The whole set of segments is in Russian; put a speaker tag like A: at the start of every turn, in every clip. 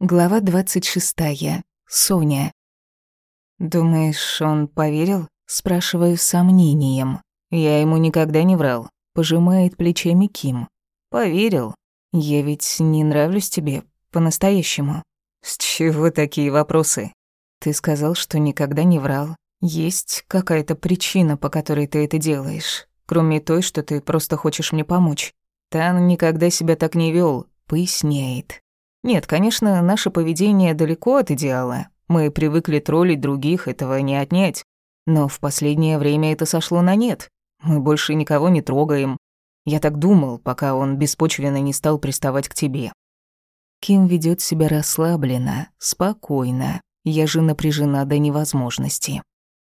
A: Глава 26. Соня. «Думаешь, он поверил?» Спрашиваю с сомнением. Я ему никогда не врал. Пожимает плечами Ким. «Поверил. Я ведь не нравлюсь тебе по-настоящему». «С чего такие вопросы?» «Ты сказал, что никогда не врал. Есть какая-то причина, по которой ты это делаешь, кроме той, что ты просто хочешь мне помочь». Тан никогда себя так не вел, поясняет. Нет, конечно, наше поведение далеко от идеала. Мы привыкли троллить других, этого не отнять. Но в последнее время это сошло на нет. Мы больше никого не трогаем. Я так думал, пока он беспочвенно не стал приставать к тебе. Ким ведет себя расслабленно, спокойно. Я же напряжена до невозможности.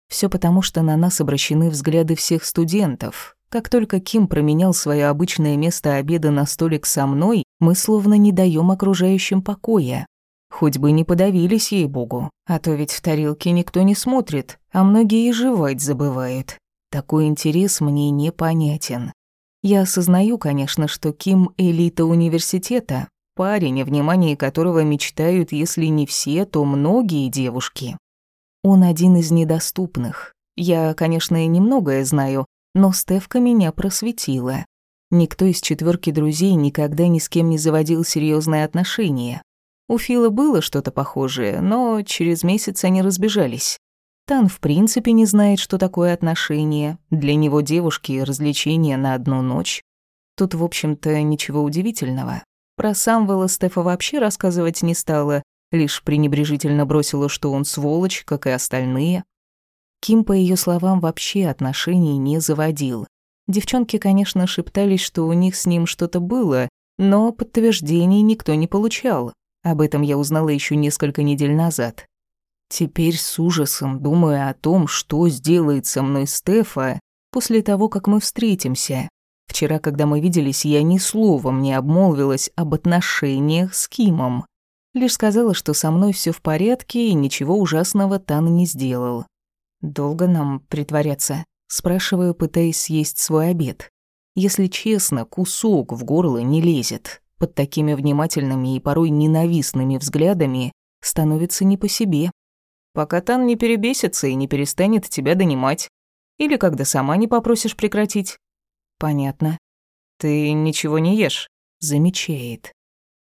A: Все потому, что на нас обращены взгляды всех студентов. Как только Ким променял свое обычное место обеда на столик со мной, мы словно не даем окружающим покоя. Хоть бы не подавились ей-богу, а то ведь в тарелке никто не смотрит, а многие и жевать забывают. Такой интерес мне непонятен. Я осознаю, конечно, что Ким – элита университета, парень, о внимании которого мечтают, если не все, то многие девушки. Он один из недоступных. Я, конечно, и немногое знаю, но Стевка меня просветила. Никто из четверки друзей никогда ни с кем не заводил серьезные отношения. У Фила было что-то похожее, но через месяц они разбежались. Тан в принципе не знает, что такое отношения. Для него девушки — развлечения на одну ночь. Тут, в общем-то, ничего удивительного. Про Самвела Стефа вообще рассказывать не стала, лишь пренебрежительно бросила, что он сволочь, как и остальные. Ким, по ее словам, вообще отношений не заводил. Девчонки, конечно, шептались, что у них с ним что-то было, но подтверждений никто не получал. Об этом я узнала еще несколько недель назад. Теперь с ужасом думаю о том, что сделает со мной Стефа после того, как мы встретимся. Вчера, когда мы виделись, я ни словом не обмолвилась об отношениях с Кимом. Лишь сказала, что со мной все в порядке и ничего ужасного Тан не сделал. «Долго нам притворяться?» Спрашиваю, пытаясь съесть свой обед. Если честно, кусок в горло не лезет. Под такими внимательными и порой ненавистными взглядами становится не по себе. Пока Тан не перебесится и не перестанет тебя донимать. Или когда сама не попросишь прекратить. Понятно. Ты ничего не ешь, замечает.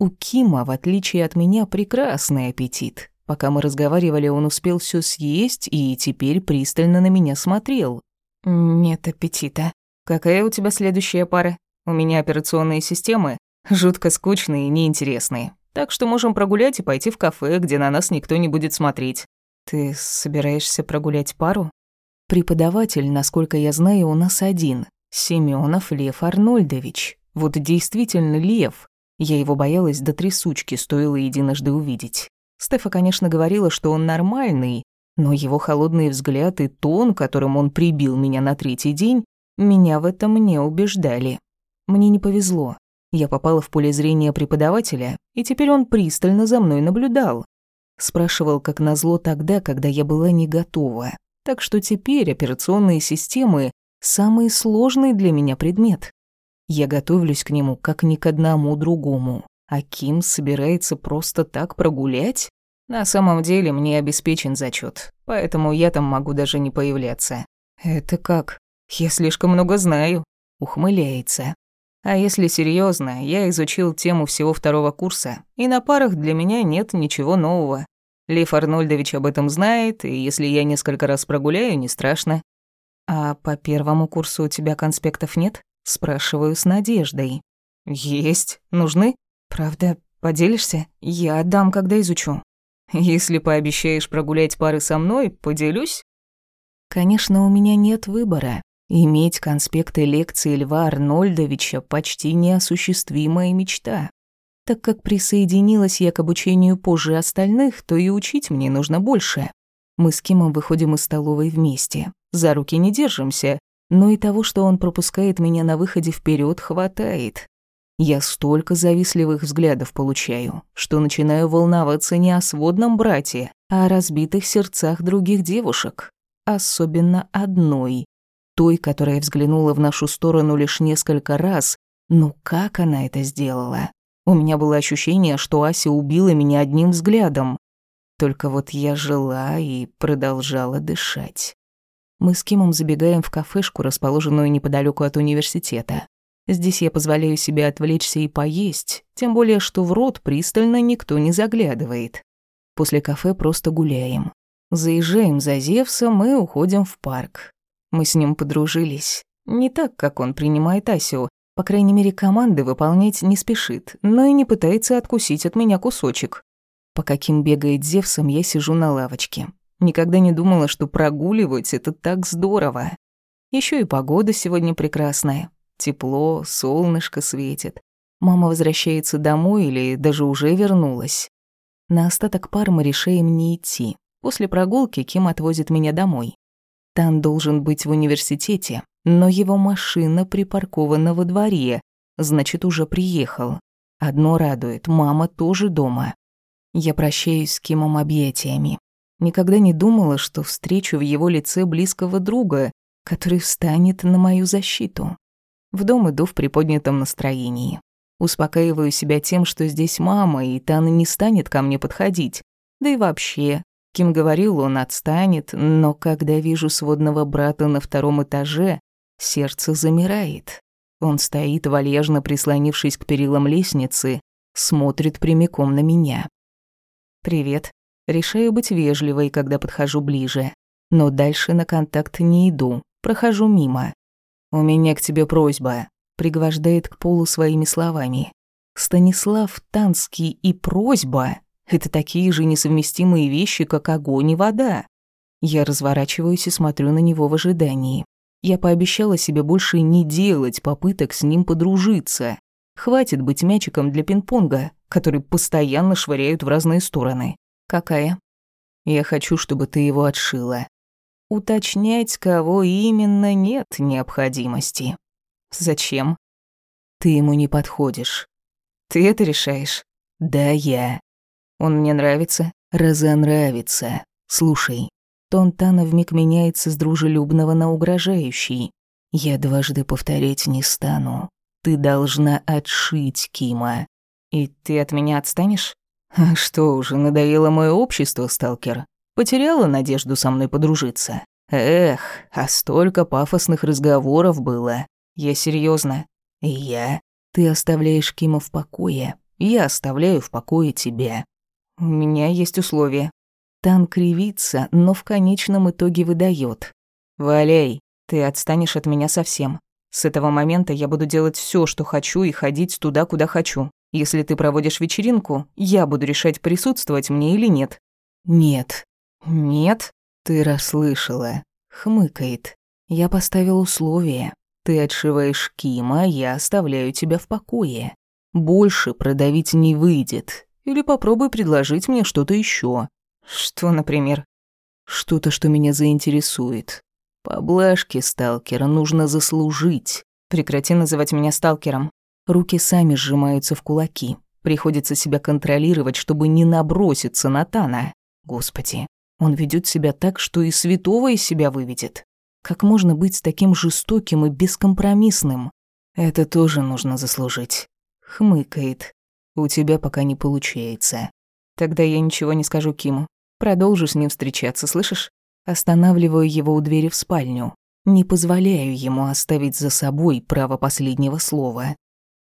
A: У Кима, в отличие от меня, прекрасный аппетит. Пока мы разговаривали, он успел все съесть и теперь пристально на меня смотрел. «Нет аппетита. Какая у тебя следующая пара? У меня операционные системы жутко скучные и неинтересные. Так что можем прогулять и пойти в кафе, где на нас никто не будет смотреть». «Ты собираешься прогулять пару?» «Преподаватель, насколько я знаю, у нас один. Семенов Лев Арнольдович. Вот действительно Лев. Я его боялась до трясучки, стоило единожды увидеть. Стефа, конечно, говорила, что он нормальный, но его холодный взгляд и тон, которым он прибил меня на третий день, меня в этом не убеждали. Мне не повезло. Я попала в поле зрения преподавателя, и теперь он пристально за мной наблюдал. Спрашивал, как назло тогда, когда я была не готова. Так что теперь операционные системы – самый сложный для меня предмет. Я готовлюсь к нему как ни к одному другому. А Ким собирается просто так прогулять? На самом деле мне обеспечен зачет, поэтому я там могу даже не появляться. Это как? Я слишком много знаю. Ухмыляется. А если серьезно, я изучил тему всего второго курса, и на парах для меня нет ничего нового. Лев Арнольдович об этом знает, и если я несколько раз прогуляю, не страшно. А по первому курсу у тебя конспектов нет? Спрашиваю с надеждой. Есть. Нужны? Правда, поделишься? Я отдам, когда изучу. Если пообещаешь прогулять пары со мной, поделюсь. Конечно, у меня нет выбора. Иметь конспекты лекции Льва Арнольдовича почти неосуществимая мечта. Так как присоединилась я к обучению позже остальных, то и учить мне нужно больше. Мы с Кимом выходим из столовой вместе. За руки не держимся, но и того, что он пропускает меня на выходе вперед, хватает. Я столько завистливых взглядов получаю, что начинаю волноваться не о сводном брате, а о разбитых сердцах других девушек. Особенно одной. Той, которая взглянула в нашу сторону лишь несколько раз. Ну как она это сделала? У меня было ощущение, что Ася убила меня одним взглядом. Только вот я жила и продолжала дышать. Мы с Кимом забегаем в кафешку, расположенную неподалеку от университета. Здесь я позволяю себе отвлечься и поесть, тем более, что в рот пристально никто не заглядывает. После кафе просто гуляем. Заезжаем за Зевсом и уходим в парк. Мы с ним подружились. Не так, как он принимает Асю. По крайней мере, команды выполнять не спешит, но и не пытается откусить от меня кусочек. По каким бегает Зевсом, я сижу на лавочке. Никогда не думала, что прогуливать — это так здорово. Еще и погода сегодня прекрасная. Тепло, солнышко светит. Мама возвращается домой или даже уже вернулась. На остаток пар мы решаем не идти. После прогулки Ким отвозит меня домой. Тан должен быть в университете, но его машина припаркована во дворе, значит, уже приехал. Одно радует, мама тоже дома. Я прощаюсь с Кимом объятиями. Никогда не думала, что встречу в его лице близкого друга, который встанет на мою защиту. В дом иду в приподнятом настроении. Успокаиваю себя тем, что здесь мама, и Тана не станет ко мне подходить. Да и вообще, Ким говорил, он отстанет, но когда вижу сводного брата на втором этаже, сердце замирает. Он стоит, вальяжно прислонившись к перилам лестницы, смотрит прямиком на меня. «Привет». Решаю быть вежливой, когда подхожу ближе. Но дальше на контакт не иду, прохожу мимо. «У меня к тебе просьба», пригвождает к полу своими словами. Станислав Танский и просьба — это такие же несовместимые вещи, как огонь и вода. Я разворачиваюсь и смотрю на него в ожидании. Я пообещала себе больше не делать попыток с ним подружиться. Хватит быть мячиком для пинг-понга, который постоянно швыряют в разные стороны. Какая? Я хочу, чтобы ты его отшила. Уточнять, кого именно, нет необходимости. Зачем? Ты ему не подходишь. Ты это решаешь? Да, я. Он мне нравится? Разонравится. Слушай, тон Тана вмиг меняется с дружелюбного на угрожающий. Я дважды повторять не стану. Ты должна отшить Кима. И ты от меня отстанешь? А что уже, надоело мое общество, сталкер? Потеряла надежду со мной подружиться? Эх, а столько пафосных разговоров было. Я серьезно. Я. Ты оставляешь Кима в покое. Я оставляю в покое тебя. У меня есть условия. Тан кривится, но в конечном итоге выдает. Валяй, ты отстанешь от меня совсем. С этого момента я буду делать все, что хочу, и ходить туда, куда хочу. Если ты проводишь вечеринку, я буду решать, присутствовать мне или нет. Нет. Нет? Ты расслышала. Хмыкает. Я поставил условия. Ты отшиваешь Кима, я оставляю тебя в покое. Больше продавить не выйдет. Или попробуй предложить мне что-то еще. Что, например? Что-то, что меня заинтересует. Поблажки сталкера нужно заслужить. Прекрати называть меня сталкером. Руки сами сжимаются в кулаки. Приходится себя контролировать, чтобы не наброситься на Тана. Господи, он ведет себя так, что и святого из себя выведет. Как можно быть таким жестоким и бескомпромиссным? Это тоже нужно заслужить. Хмыкает. У тебя пока не получается. Тогда я ничего не скажу Киму. Продолжу с ним встречаться, слышишь? Останавливаю его у двери в спальню. Не позволяю ему оставить за собой право последнего слова.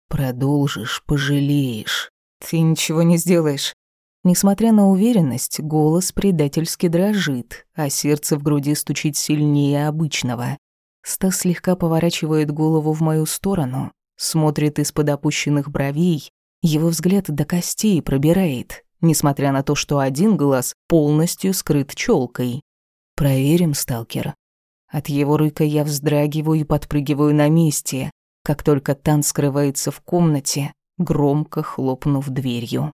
A: Продолжишь, пожалеешь. Ты ничего не сделаешь. Несмотря на уверенность, голос предательски дрожит, а сердце в груди стучит сильнее обычного. Стас слегка поворачивает голову в мою сторону, смотрит из-под опущенных бровей, его взгляд до костей пробирает, несмотря на то, что один глаз полностью скрыт челкой. «Проверим, сталкер». От его рыка я вздрагиваю и подпрыгиваю на месте, как только Тан скрывается в комнате, громко хлопнув дверью.